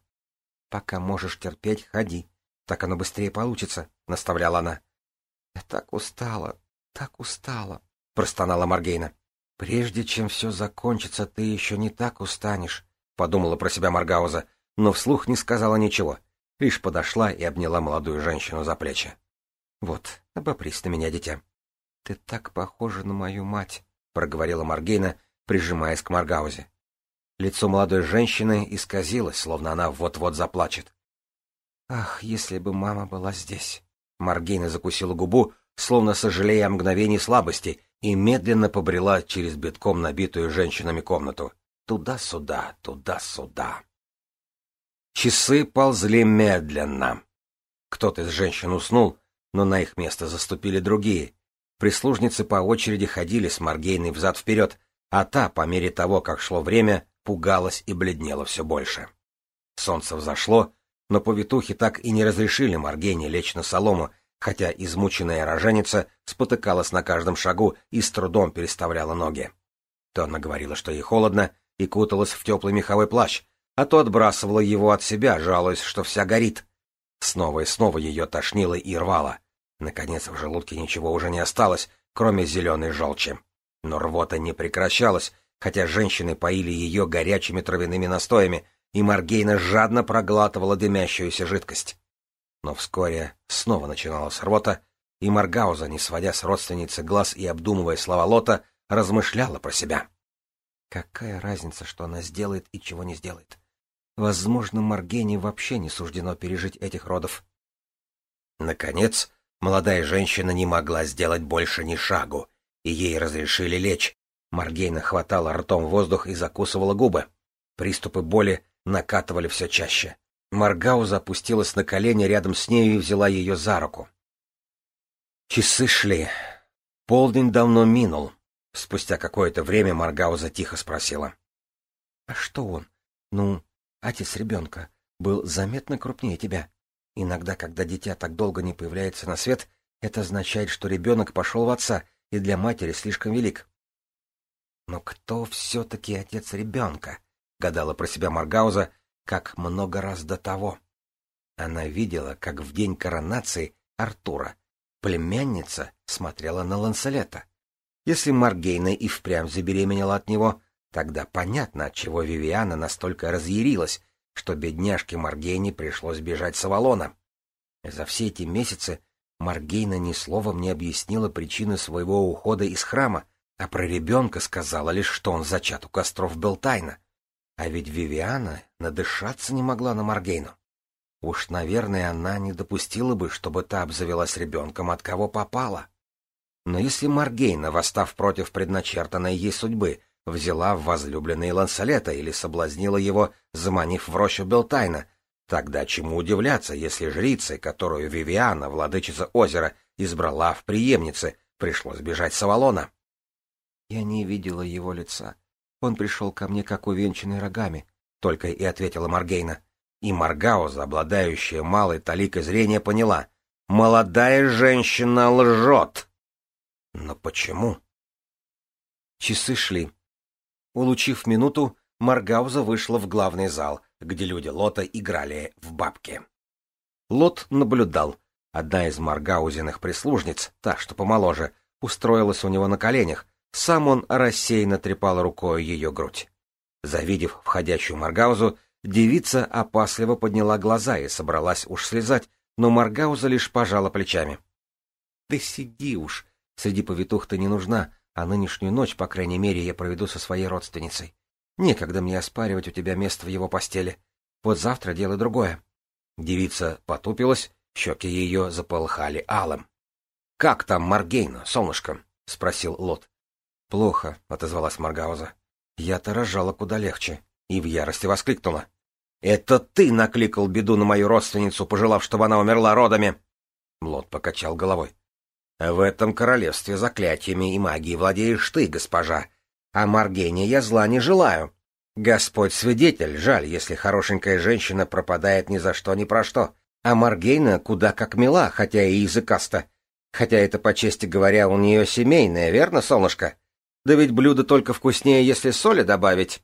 [SPEAKER 1] Пока можешь терпеть, ходи. Так оно быстрее получится, — наставляла она. — Я так устала, так устала, — простонала Маргейна. — Прежде чем все закончится, ты еще не так устанешь, — подумала про себя Маргауза, но вслух не сказала ничего, лишь подошла и обняла молодую женщину за плечи. — Вот, обопрись на меня, дитя. — Ты так похожа на мою мать, — проговорила Маргейна, прижимаясь к Маргаузе. Лицо молодой женщины исказилось, словно она вот-вот заплачет. «Ах, если бы мама была здесь!» Маргейна закусила губу, словно сожалея о мгновении слабости, и медленно побрела через битком набитую женщинами комнату. Туда-сюда, туда-сюда. Часы ползли медленно. Кто-то из женщин уснул, но на их место заступили другие. Прислужницы по очереди ходили с Маргейной взад-вперед, а та, по мере того, как шло время, пугалась и бледнела все больше. Солнце взошло, но повитухи так и не разрешили Маргене лечь на солому, хотя измученная роженица спотыкалась на каждом шагу и с трудом переставляла ноги. То она говорила, что ей холодно, и куталась в теплый меховой плащ, а то отбрасывала его от себя, жалуясь, что вся горит. Снова и снова ее тошнило и рвало. Наконец в желудке ничего уже не осталось, кроме зеленой желчи. Но рвота не прекращалась, хотя женщины поили ее горячими травяными настоями, и Маргейна жадно проглатывала дымящуюся жидкость. Но вскоре снова начиналась рвота, и Маргауза, не сводя с родственницы глаз и обдумывая слова Лота, размышляла про себя. Какая разница, что она сделает и чего не сделает? Возможно, Маргене вообще не суждено пережить этих родов. Наконец, молодая женщина не могла сделать больше ни шагу, и ей разрешили лечь, Маргейна хватала ртом воздух и закусывала губы. Приступы боли накатывали все чаще. Маргауза опустилась на колени рядом с нею и взяла ее за руку. Часы шли. Полдень давно минул. Спустя какое-то время Маргауза тихо спросила. — А что он? Ну, отец ребенка был заметно крупнее тебя. Иногда, когда дитя так долго не появляется на свет, это означает, что ребенок пошел в отца и для матери слишком велик. Но кто все-таки отец ребенка? Гадала про себя Маргауза, как много раз до того. Она видела, как в день коронации Артура племянница смотрела на Ланселета. Если Маргейна и впрямь забеременела от него, тогда понятно, отчего Вивиана настолько разъярилась, что бедняжке Маргейне пришлось бежать с Авалона. За все эти месяцы Маргейна ни словом не объяснила причины своего ухода из храма, а про ребенка сказала лишь, что он зачат у костров Белтайна. А ведь Вивиана надышаться не могла на Маргейну. Уж, наверное, она не допустила бы, чтобы та обзавелась ребенком, от кого попала. Но если Маргейна, восстав против предначертанной ей судьбы, взяла в возлюбленные Лансалета или соблазнила его, заманив в рощу Белтайна, тогда чему удивляться, если жрице, которую Вивиана, владычица озера, избрала в преемнице, пришлось бежать с Авалона? Я не видела его лица. Он пришел ко мне, как увенчанный рогами, — только и ответила Маргейна. И Маргауза, обладающая малой таликой зрения, поняла. Молодая женщина лжет. Но почему? Часы шли. Улучив минуту, Маргауза вышла в главный зал, где люди Лота играли в бабки. Лот наблюдал. Одна из Маргаузиных прислужниц, та, что помоложе, устроилась у него на коленях, сам он рассеянно трепал рукой ее грудь. Завидев входящую Маргаузу, Девица опасливо подняла глаза и собралась уж слезать, но Маргауза лишь пожала плечами. — Ты сиди уж, среди повитух ты не нужна, а нынешнюю ночь, по крайней мере, я проведу со своей родственницей. Некогда мне оспаривать у тебя место в его постели. Вот завтра делай другое. Девица потупилась, щеки ее заполыхали алым. — Как там Маргейна, солнышко? — спросил Лот. — Плохо, — отозвалась Маргауза. — Я-то рожала куда легче. И в ярости воскликнула. Это ты накликал беду на мою родственницу, пожелав, чтобы она умерла родами. Лот покачал головой. В этом королевстве заклятиями и магией владеешь ты, госпожа. А Маргене я зла не желаю. Господь свидетель, жаль, если хорошенькая женщина пропадает ни за что, ни про что. А Маргейна куда как мила, хотя и языкаста. Хотя это, по чести говоря, у нее семейное, верно, солнышко? Да ведь блюдо только вкуснее, если соли добавить.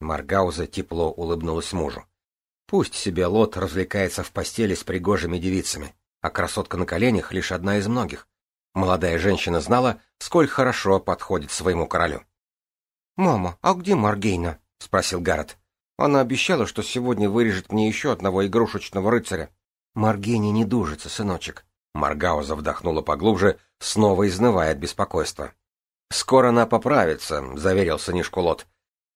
[SPEAKER 1] Маргауза тепло улыбнулась мужу. Пусть себе Лот развлекается в постели с пригожими девицами, а красотка на коленях лишь одна из многих. Молодая женщина знала, сколь хорошо подходит своему королю. «Мама, а где Маргейна?» — спросил Гаррет. «Она обещала, что сегодня вырежет мне еще одного игрушечного рыцаря». «Маргейне не дужится, сыночек». Маргауза вдохнула поглубже, снова изнывая от беспокойства. «Скоро она поправится», — заверил сынишку Лот.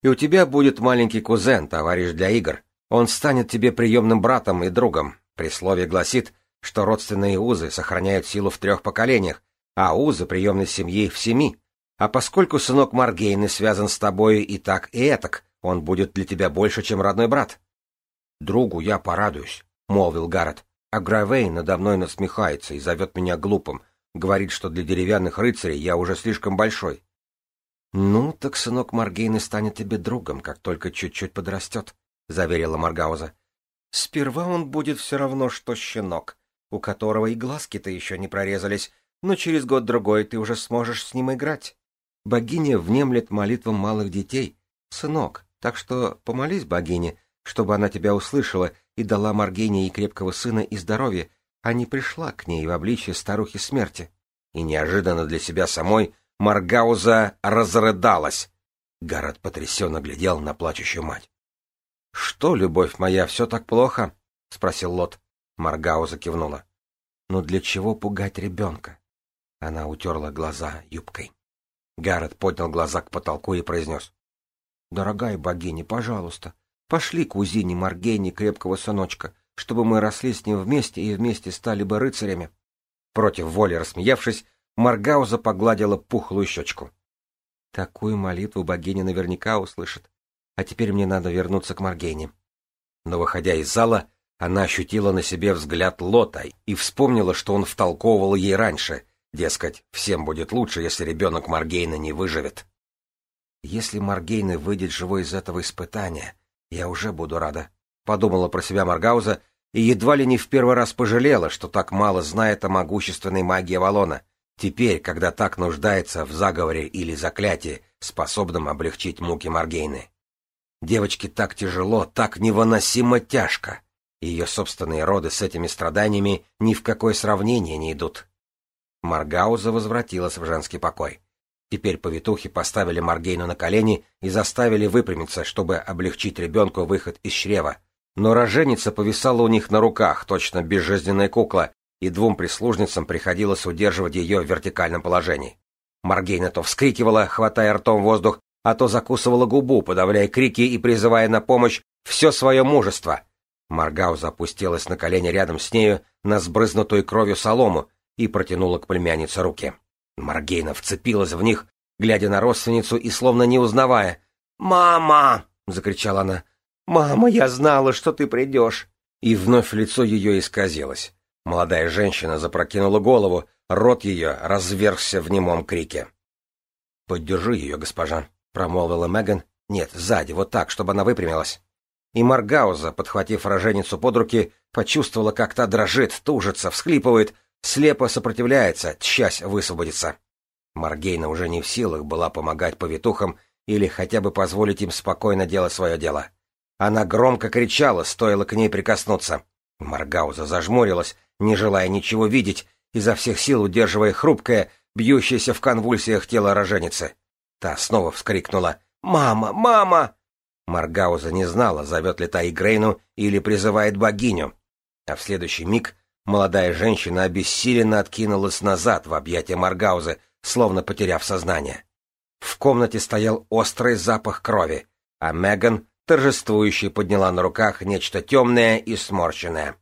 [SPEAKER 1] «И у тебя будет маленький кузен, товарищ для игр. Он станет тебе приемным братом и другом. Присловие гласит, что родственные узы сохраняют силу в трех поколениях, а узы приемной семьи в семи. А поскольку сынок Маргейны связан с тобой и так, и этак, он будет для тебя больше, чем родной брат. Другу я порадуюсь, — молвил Гаррет, а Гравей надо мной насмехается и зовет меня глупым, говорит, что для деревянных рыцарей я уже слишком большой. Ну, так сынок Маргейны станет тебе другом, как только чуть-чуть подрастет, — заверила Маргауза. «Сперва он будет все равно, что щенок, у которого и глазки-то еще не прорезались, но через год-другой ты уже сможешь с ним играть. Богиня внемлет молитвам малых детей, сынок, так что помолись богине, чтобы она тебя услышала и дала Маргине и крепкого сына и здоровья, а не пришла к ней в обличье старухи смерти». И неожиданно для себя самой Маргауза разрыдалась. Гаррет потрясенно глядел на плачущую мать. — Что, любовь моя, все так плохо? — спросил Лот. Маргауза кивнула. — Но для чего пугать ребенка? Она утерла глаза юбкой. Гаррет поднял глаза к потолку и произнес. — Дорогая богиня, пожалуйста, пошли к кузине Маргене крепкого сыночка, чтобы мы росли с ним вместе и вместе стали бы рыцарями. Против воли рассмеявшись, Маргауза погладила пухлую щечку. Такую молитву богиня наверняка услышит. А теперь мне надо вернуться к Маргейне. Но, выходя из зала, она ощутила на себе взгляд Лота и вспомнила, что он втолковывал ей раньше. Дескать, всем будет лучше, если ребенок Маргейна не выживет. «Если Маргейна выйдет живой из этого испытания, я уже буду рада», — подумала про себя Маргауза и едва ли не в первый раз пожалела, что так мало знает о могущественной магии Авалона, теперь, когда так нуждается в заговоре или заклятии, способном облегчить муки Маргейны. Девочке так тяжело, так невыносимо тяжко. Ее собственные роды с этими страданиями ни в какое сравнение не идут. Маргауза возвратилась в женский покой. Теперь повитухи поставили Маргейну на колени и заставили выпрямиться, чтобы облегчить ребенку выход из чрева. Но роженица повисала у них на руках, точно безжизненная кукла, и двум прислужницам приходилось удерживать ее в вертикальном положении. Маргейна то вскрикивала, хватая ртом воздух, а то закусывала губу, подавляя крики и призывая на помощь все свое мужество. Маргауза опустилась на колени рядом с нею на сбрызнутую кровью солому и протянула к племяннице руки. Маргейна вцепилась в них, глядя на родственницу и словно не узнавая. «Мама!» — закричала она. «Мама, я знала, что ты придешь!» И вновь лицо ее исказилось. Молодая женщина запрокинула голову, рот ее развергся в немом крике. «Поддержи ее, госпожа», — промолвила Меган. «Нет, сзади, вот так, чтобы она выпрямилась». И Маргауза, подхватив роженицу под руки, почувствовала, как та дрожит, тужится, всхлипывает, слепо сопротивляется, тщась высвободиться. Маргейна уже не в силах была помогать повитухам или хотя бы позволить им спокойно делать свое дело. Она громко кричала, стоило к ней прикоснуться. Маргауза зажмурилась, не желая ничего видеть, изо всех сил удерживая хрупкое, бьющееся в конвульсиях тело роженицы. Та снова вскрикнула «Мама! Мама!» Маргауза не знала, зовет ли та Игрейну или призывает богиню. А в следующий миг молодая женщина обессиленно откинулась назад в объятия Маргаузы, словно потеряв сознание. В комнате стоял острый запах крови, а Меган торжествующе подняла на руках нечто темное и сморщенное.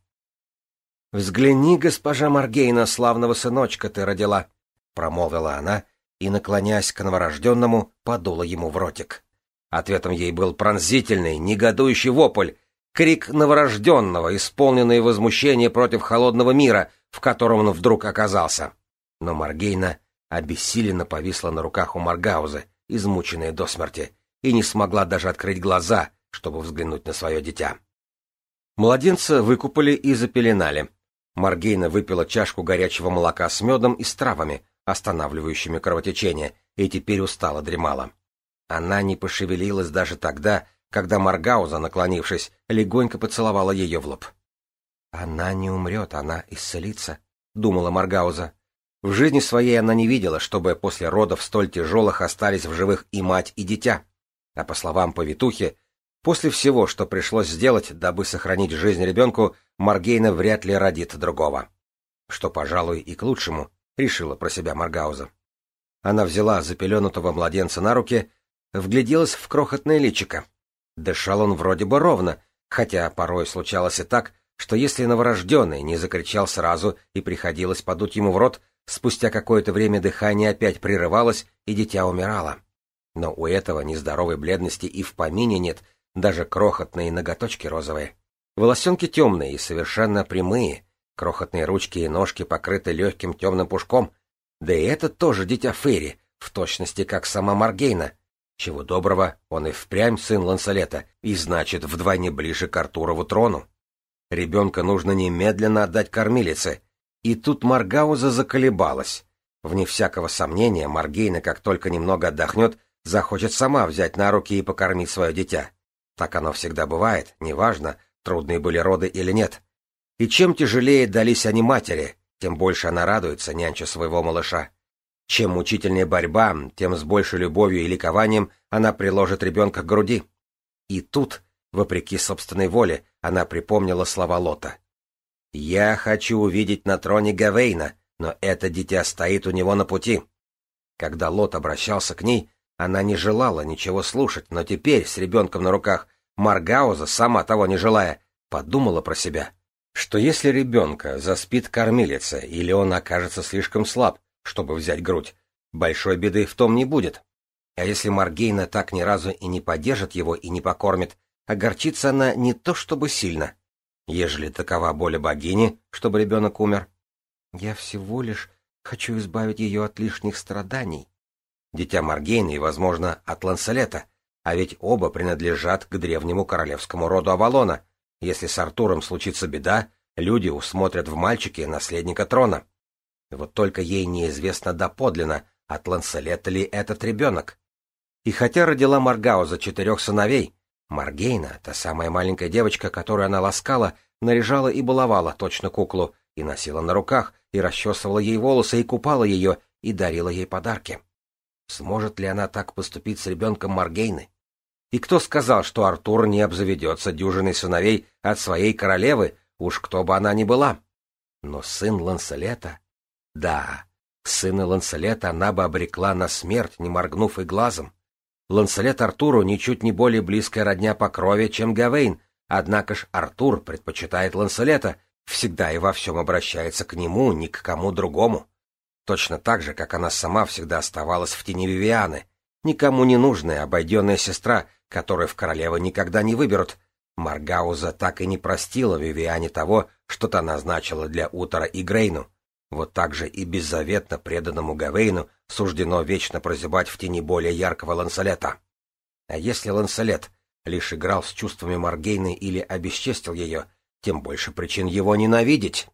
[SPEAKER 1] «Взгляни, госпожа Маргейна, славного сыночка ты родила», — промолвила она и, наклонясь к новорожденному, подула ему в ротик. Ответом ей был пронзительный, негодующий вопль, крик новорожденного, исполненный возмущение против холодного мира, в котором он вдруг оказался. Но Маргейна обессиленно повисла на руках у Маргаузы, измученная до смерти, и не смогла даже открыть глаза, чтобы взглянуть на свое дитя. Младенца выкупали и запеленали. Маргейна выпила чашку горячего молока с медом и с травами, останавливающими кровотечение, и теперь устало дремала. Она не пошевелилась даже тогда, когда Маргауза, наклонившись, легонько поцеловала ее в лоб. «Она не умрет, она исцелится», — думала Маргауза. В жизни своей она не видела, чтобы после родов столь тяжелых остались в живых и мать, и дитя. А по словам повитухи, После всего, что пришлось сделать, дабы сохранить жизнь ребенку, Маргейна вряд ли родит другого. Что, пожалуй, и к лучшему, решила про себя Маргауза. Она взяла запеленутого младенца на руки, вгляделась в крохотное личико. Дышал он вроде бы ровно, хотя порой случалось и так, что если новорожденный не закричал сразу и приходилось подуть ему в рот, спустя какое-то время дыхание опять прерывалось, и дитя умирало. Но у этого нездоровой бледности и в помине нет, даже крохотные ноготочки розовые. Волосенки темные и совершенно прямые, крохотные ручки и ножки покрыты легким темным пушком. Да и это тоже дитя Фейри, в точности как сама Маргейна. Чего доброго, он и впрямь сын Лансалета, и значит вдвойне ближе к Артурову трону. Ребенка нужно немедленно отдать кормилице. И тут Маргауза заколебалась. Вне всякого сомнения, Маргейна, как только немного отдохнет, захочет сама взять на руки и покормить свое дитя. Так оно всегда бывает, неважно, трудные были роды или нет. И чем тяжелее дались они матери, тем больше она радуется, нянча своего малыша. Чем мучительнее борьба, тем с большей любовью и ликованием она приложит ребенка к груди. И тут, вопреки собственной воле, она припомнила слова Лота. «Я хочу увидеть на троне Гавейна, но это дитя стоит у него на пути». Когда Лот обращался к ней, она не желала ничего слушать, но теперь, с ребенком на руках, Маргауза, сама того не желая, подумала про себя, что если ребенка заспит кормилица или он окажется слишком слаб, чтобы взять грудь, большой беды в том не будет. А если Маргейна так ни разу и не поддержит его и не покормит, огорчится она не то чтобы сильно. Ежели такова воля богини, чтобы ребенок умер. Я всего лишь хочу избавить ее от лишних страданий, дитя Маргейна и, возможно, от Ланселета, а ведь оба принадлежат к древнему королевскому роду Авалона. Если с Артуром случится беда, люди усмотрят в мальчике наследника трона. Вот только ей неизвестно доподлинно, от Ланселета ли этот ребенок. И хотя родила Маргауза четырех сыновей, Маргейна, та самая маленькая девочка, которую она ласкала, наряжала и баловала точно куклу, и носила на руках, и расчесывала ей волосы, и купала ее, и дарила ей подарки. Сможет ли она так поступить с ребенком Маргейны? И кто сказал, что Артур не обзаведется дюжиной сыновей от своей королевы, уж кто бы она ни была? Но сын Ланселета? Да, сына Ланселета она бы обрекла на смерть, не моргнув и глазом. Ланселет Артуру ничуть не более близкая родня по крови, чем Гавейн, однако ж Артур предпочитает Ланселета, всегда и во всем обращается к нему, ни к кому другому. Точно так же, как она сама всегда оставалась в тени Вивианы, никому не нужная, обойденная сестра, которую в королевы никогда не выберут. Маргауза так и не простила Вивиане того, что та назначила для Утора и Грейну. Вот так же и беззаветно преданному Гавейну суждено вечно прозябать в тени более яркого Ланселета. А если Ланселет лишь играл с чувствами Маргейны или обесчестил ее, тем больше причин его ненавидеть.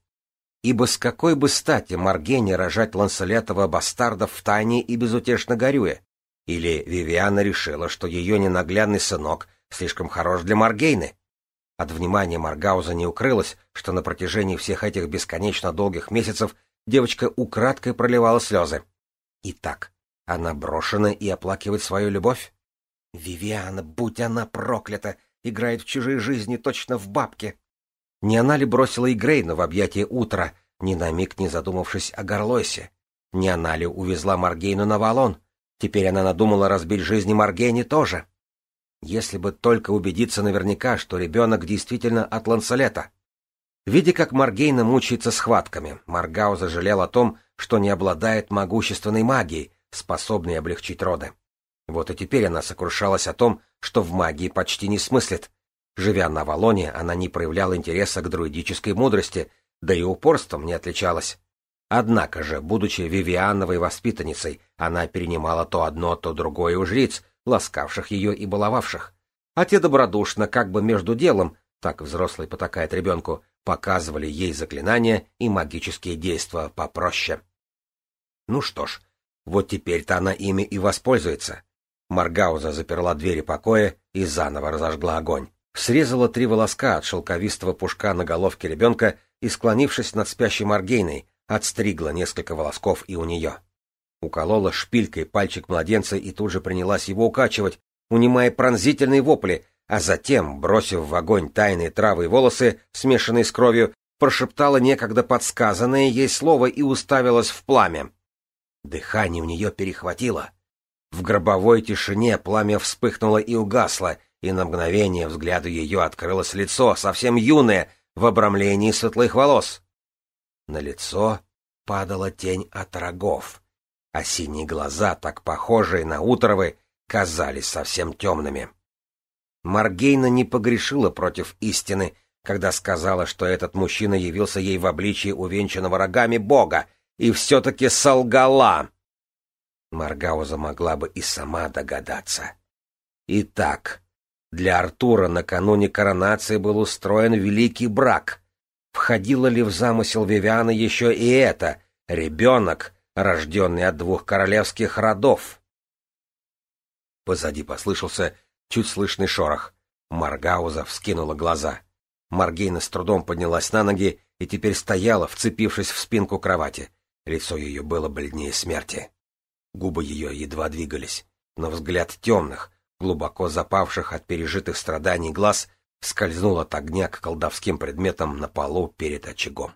[SPEAKER 1] Ибо с какой бы стати Маргейне рожать Ланселетова бастардов в тайне и безутешно горюя? Или Вивиана решила, что ее ненаглядный сынок слишком хорош для Маргейны? От внимания Маргауза не укрылось, что на протяжении всех этих бесконечно долгих месяцев девочка украдкой проливала слезы. Итак, она брошена и оплакивает свою любовь? Вивиана, будь она проклята, играет в чужие жизни точно в бабке. Не она ли бросила и Грейна в объятия утра, ни на миг не задумавшись о Горлойсе? Не она ли увезла Маргейну на валон? Теперь она надумала разбить жизни Маргейне тоже. Если бы только убедиться наверняка, что ребенок действительно от Ланселета. Видя, как Маргейна мучается схватками, Маргау зажалел о том, что не обладает могущественной магией, способной облегчить роды. Вот и теперь она сокрушалась о том, что в магии почти не смыслит. Живя на Авалоне, она не проявляла интереса к друидической мудрости, да и упорством не отличалась. Однако же, будучи Вивиановой воспитанницей, она перенимала то одно, то другое у жриц, ласкавших ее и баловавших. А те добродушно, как бы между делом, так взрослый потакает ребенку, показывали ей заклинания и магические действия попроще. Ну что ж, вот теперь-то она ими и воспользуется. Маргауза заперла двери покоя и заново разожгла огонь. Срезала три волоска от шелковистого пушка на головке ребенка и, склонившись над спящей Маргейной, отстригла несколько волосков и у нее. Уколола шпилькой пальчик младенца и тут же принялась его укачивать, унимая пронзительные вопли, а затем, бросив в огонь тайные травы и волосы, смешанные с кровью, прошептала некогда подсказанное ей слово и уставилась в пламя. Дыхание у нее перехватило. В гробовой тишине пламя вспыхнуло и угасло, и на мгновение взгляду ее открылось лицо, совсем юное, в обрамлении светлых волос. На лицо падала тень от рогов, а синие глаза, так похожие на утровы, казались совсем темными. Маргейна не погрешила против истины, когда сказала, что этот мужчина явился ей в обличии увенчанного рогами бога, и все-таки солгала. Маргауза могла бы и сама догадаться. Итак, для Артура накануне коронации был устроен великий брак. Входило ли в замысел Вивиана еще и это — ребенок, рожденный от двух королевских родов? Позади послышался Чуть слышный шорох. Маргауза вскинула глаза. Маргейна с трудом поднялась на ноги и теперь стояла, вцепившись в спинку кровати. Лицо ее было бледнее смерти. Губы ее едва двигались, но взгляд темных, глубоко запавших от пережитых страданий глаз, скользнул от огня к колдовским предметам на полу перед очагом.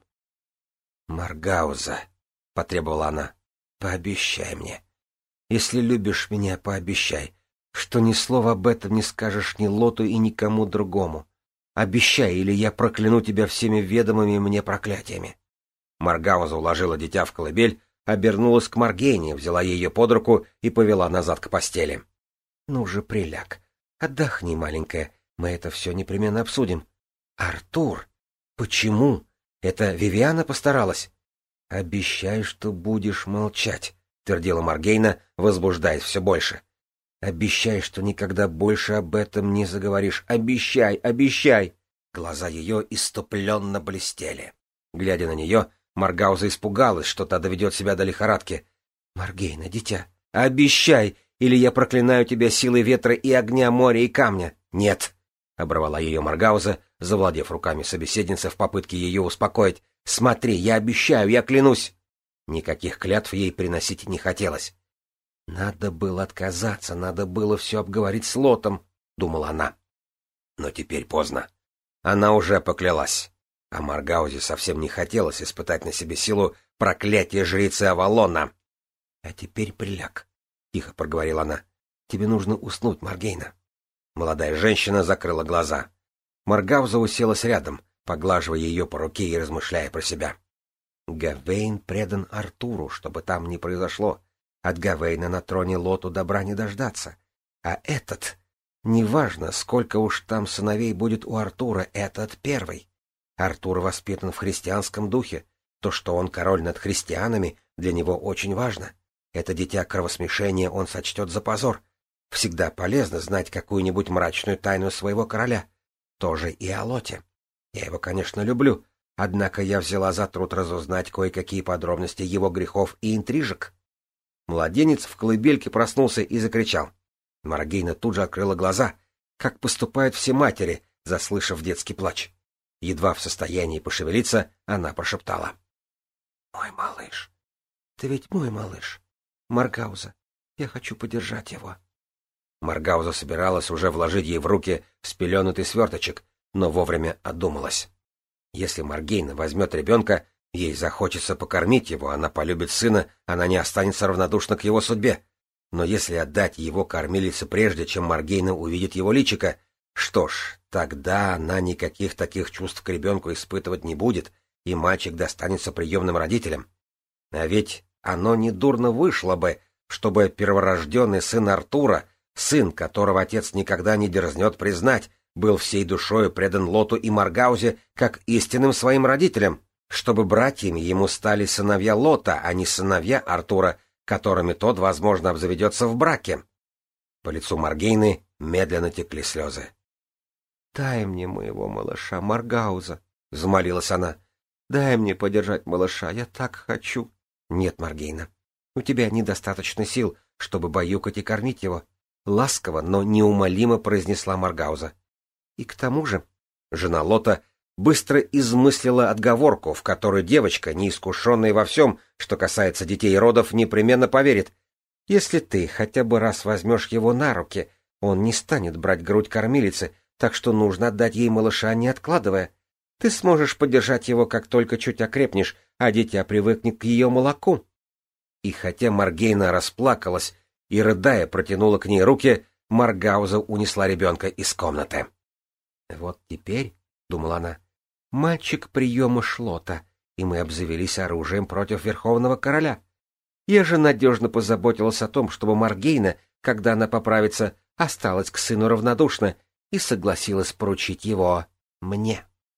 [SPEAKER 1] «Маргауза», — потребовала она, — «пообещай мне. Если любишь меня, пообещай, что ни слова об этом не скажешь ни Лоту и никому другому. Обещай, или я прокляну тебя всеми ведомыми мне проклятиями. Маргауза уложила дитя в колыбель, обернулась к Маргене, взяла ее под руку и повела назад к постели. — Ну же, приляг, отдохни, маленькая, мы это все непременно обсудим. — Артур! Почему? Это Вивиана постаралась? — Обещай, что будешь молчать, — твердила Маргейна, возбуждаясь все больше. — Обещай, что никогда больше об этом не заговоришь. Обещай, обещай!» Глаза ее иступленно блестели. Глядя на нее, Маргауза испугалась, что та доведет себя до лихорадки. «Маргейна, дитя, обещай, или я проклинаю тебя силой ветра и огня, моря и камня!» «Нет!» — оборвала ее Маргауза, завладев руками собеседницы в попытке ее успокоить. «Смотри, я обещаю, я клянусь!» Никаких клятв ей приносить не хотелось. Надо было отказаться, надо было все обговорить с Лотом, думала она. Но теперь поздно. Она уже поклялась. А Маргаузе совсем не хотелось испытать на себе силу проклятия жрицы Авалона. — А теперь приляг, — тихо проговорила она. — Тебе нужно уснуть, Маргейна. Молодая женщина закрыла глаза. Маргауза уселась рядом, поглаживая ее по руке и размышляя про себя. Гавейн предан Артуру, чтобы там не произошло. От Гавейна на троне Лоту добра не дождаться. А этот... Неважно, сколько уж там сыновей будет у Артура, этот первый. Артур воспитан в христианском духе. То, что он король над христианами, для него очень важно. Это дитя кровосмешения он сочтет за позор. Всегда полезно знать какую-нибудь мрачную тайну своего короля. Тоже и о Лоте. Я его, конечно, люблю, однако я взяла за труд разузнать кое-какие подробности его грехов и интрижек. Младенец в колыбельке проснулся и закричал. Маргейна тут же открыла глаза, как поступают все матери, заслышав детский плач. Едва в состоянии пошевелиться, она прошептала. — Мой малыш. Ты ведь мой малыш. Маргауза. Я хочу подержать его. Маргауза собиралась уже вложить ей в руки спеленутый сверточек, но вовремя одумалась. Если Маргейна возьмет ребенка, ей захочется покормить его, она полюбит сына, она не останется равнодушна к его судьбе. Но если отдать его кормилице прежде, чем Маргейна увидит его личико, что ж, тогда она никаких таких чувств к ребенку испытывать не будет, и мальчик достанется приемным родителям. А ведь оно недурно вышло бы, чтобы перворожденный сын Артура, сын, которого отец никогда не дерзнет признать, был всей душою предан Лоту и Маргаузе как истинным своим родителям, чтобы братьями ему стали сыновья Лота, а не сыновья Артура, которыми тот, возможно, обзаведется в браке. По лицу Маргейны медленно текли слезы. — Дай мне моего малыша, Маргауза, — взмолилась она. — Дай мне подержать малыша, я так хочу. — Нет, Маргейна, у тебя недостаточно сил, чтобы баюкать и кормить его. Ласково, но неумолимо произнесла Маргауза. И к тому же жена Лота быстро измыслила отговорку, в которую девочка, неискушенная во всем, что касается детей и родов, непременно поверит. Если ты хотя бы раз возьмешь его на руки, он не станет брать грудь кормилицы, так что нужно отдать ей малыша, не откладывая. Ты сможешь поддержать его, как только чуть окрепнешь, а дитя привыкнет к ее молоку. И хотя Маргейна расплакалась и, рыдая, протянула к ней руки, Маргауза унесла ребенка из комнаты. «Вот теперь, — думала она, Мальчик приема шлота, и мы обзавелись оружием против Верховного Короля. Я же надежно позаботилась о том, чтобы Маргейна, когда она поправится, осталась к сыну равнодушна и согласилась поручить его мне.